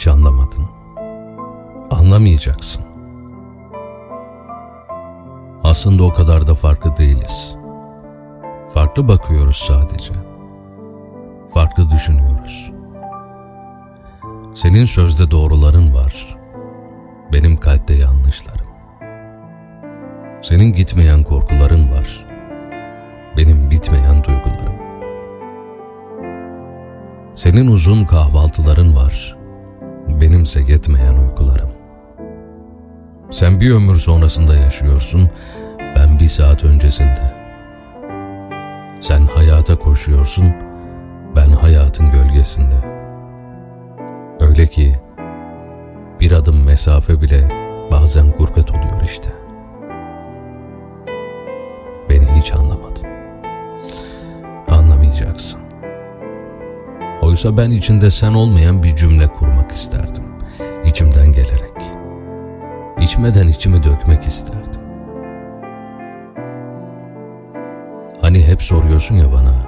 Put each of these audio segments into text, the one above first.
hiç anlamadın. Anlamayacaksın. Aslında o kadar da farklı değiliz. Farklı bakıyoruz sadece. Farklı düşünüyoruz. Senin sözde doğruların var. Benim kalpte yanlışlarım. Senin gitmeyen korkuların var. Benim bitmeyen duygularım. Senin uzun kahvaltıların var. Benimse yetmeyen uykularım. Sen bir ömür sonrasında yaşıyorsun, ben bir saat öncesinde. Sen hayata koşuyorsun, ben hayatın gölgesinde. Öyle ki bir adım mesafe bile bazen gurbet oluyor işte. Beni hiç anlamadın. Anlamayacaksın. Oysa ben içinde sen olmayan bir cümle kurmak isterdim. İçimden gelerek. İçmeden içimi dökmek isterdim. Hani hep soruyorsun ya bana,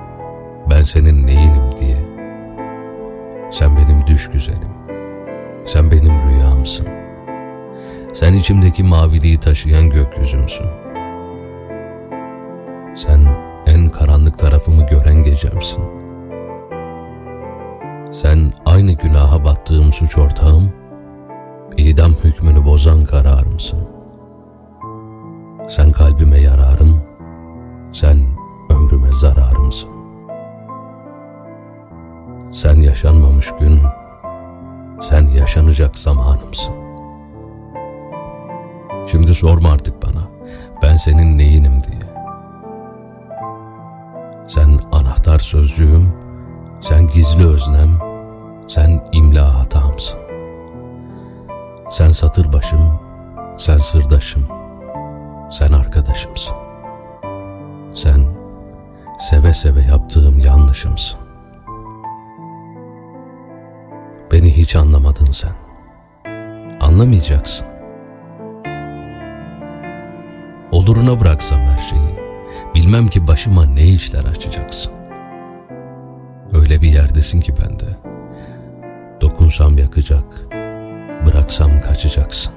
ben senin neyinim diye. Sen benim düş güzelim. Sen benim rüyamsın. Sen içimdeki maviliği taşıyan gökyüzümsün. Sen en karanlık tarafımı gören gecemsin. Aynı günaha battığım suç ortağım, idam hükmünü bozan kararımsın. Sen kalbime yararım, sen ömrüme zararımsın. Sen yaşanmamış gün, sen yaşanacak zamanımsın. Şimdi sorma artık bana, ben senin neyinim diye. Sen anahtar sözcüğüm, sen gizli öznem, sen imla hatamsın. Sen satır başım, sen sırdaşım, sen arkadaşımsın. Sen seve seve yaptığım yanlışımsın. Beni hiç anlamadın sen. Anlamayacaksın. Oluruna bıraksam her şeyi, bilmem ki başıma ne işler açacaksın. Öyle bir yerdesin ki bende. Dokunsam yakacak, bıraksam kaçacaksın.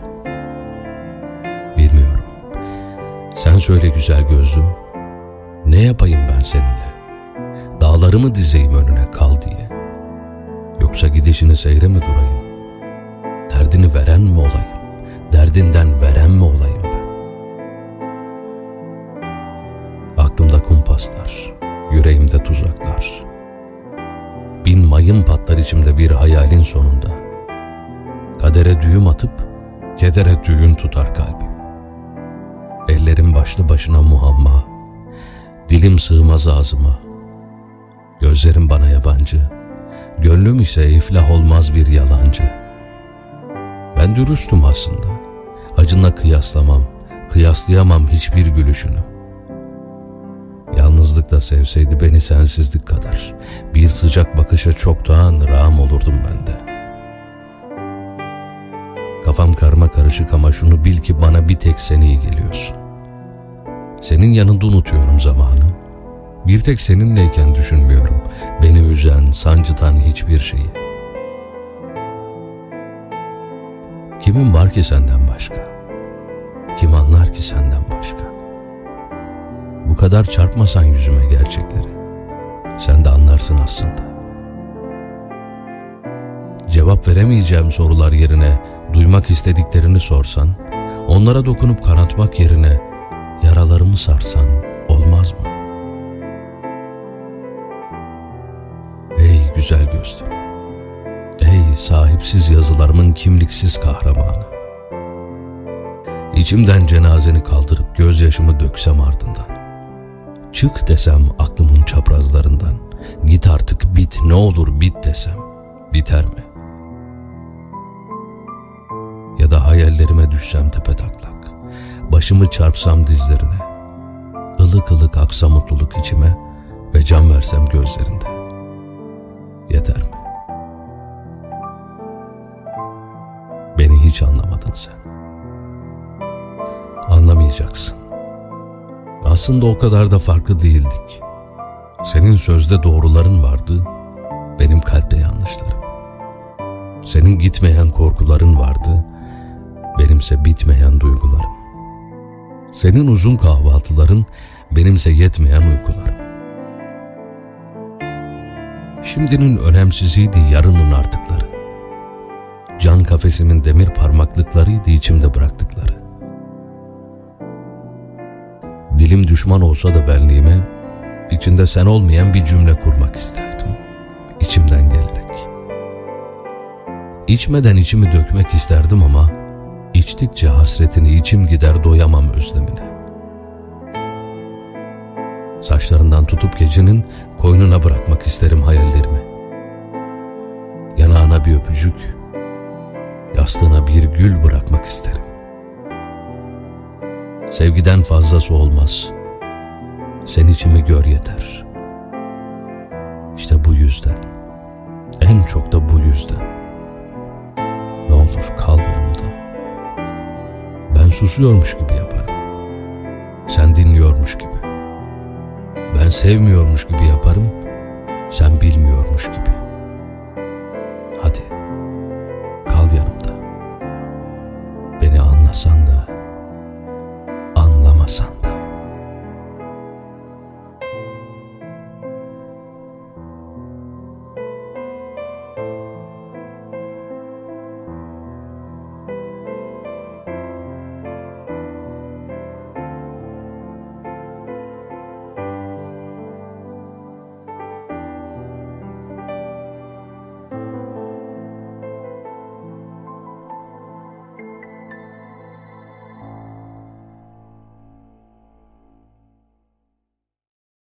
Bilmiyorum. Sen söyle güzel gözlüm, ne yapayım ben seninle? Dağlarımı dizeyim önüne kal diye. Yoksa gidişini seyre mi durayım? Derdini veren mi olayım? Derdinden veren mi olayım ben? Aklımda kumpaslar, yüreğimde tuzaklar. Mayın patlar içimde bir hayalin sonunda. Kadere düğüm atıp, kedere düğün tutar kalbim. Ellerim başlı başına muhamma, dilim sığmaz ağzıma. Gözlerim bana yabancı, gönlüm ise iflah olmaz bir yalancı. Ben dürüstüm aslında, acınla kıyaslamam, kıyaslayamam hiçbir gülüşünü. Yalnızlıkta sevseydi beni sensizlik kadar, bir sıcak bakışa çoktan rağm olurdum ben de. Kafam karma karışık ama şunu bil ki bana bir tek sen iyi geliyorsun. Senin yanında unutuyorum zamanı. Bir tek seninleyken düşünmüyorum beni üzen, sancıtan hiçbir şeyi. Kimin var ki senden başka? Kim anlar ki senden başka? Bu kadar çarpmasan yüzüme gerçekleri. Sen de anlarsın aslında. Cevap veremeyeceğim sorular yerine duymak istediklerini sorsan, onlara dokunup kanatmak yerine yaralarımı sarsan olmaz mı? Ey güzel gözlüm, ey sahipsiz yazılarımın kimliksiz kahramanı. İçimden cenazeni kaldırıp gözyaşımı döksem ardından. Çık desem aklımın çaprazlarından. Git artık bit ne olur bit desem. Biter mi? Ya da hayallerime düşsem tepe taklak. Başımı çarpsam dizlerine. ılık ılık aksa mutluluk içime ve can versem gözlerinde. Yeter mi? Beni hiç anlamadın sen. Anlamayacaksın. Aslında o kadar da farklı değildik. Senin sözde doğruların vardı, benim kalpte yanlışlarım. Senin gitmeyen korkuların vardı, benimse bitmeyen duygularım. Senin uzun kahvaltıların, benimse yetmeyen uykularım. Şimdinin önemsiziydi yarının artıkları. Can kafesimin demir parmaklıklarıydı içimde bıraktıkları. Dilim düşman olsa da benliğime, içinde sen olmayan bir cümle kurmak isterdim. İçimden gelerek. İçmeden içimi dökmek isterdim ama, içtikçe hasretini içim gider doyamam özlemine. Saçlarından tutup gecenin koynuna bırakmak isterim hayallerimi. Yanağına bir öpücük, yastığına bir gül bırakmak isterim. Sevgiden fazlası olmaz. Sen içimi gör yeter. İşte bu yüzden, en çok da bu yüzden. Ne olur kal yanımda. Ben susuyormuş gibi yaparım. Sen dinliyormuş gibi. Ben sevmiyormuş gibi yaparım. Sen bilmiyormuş gibi. Beni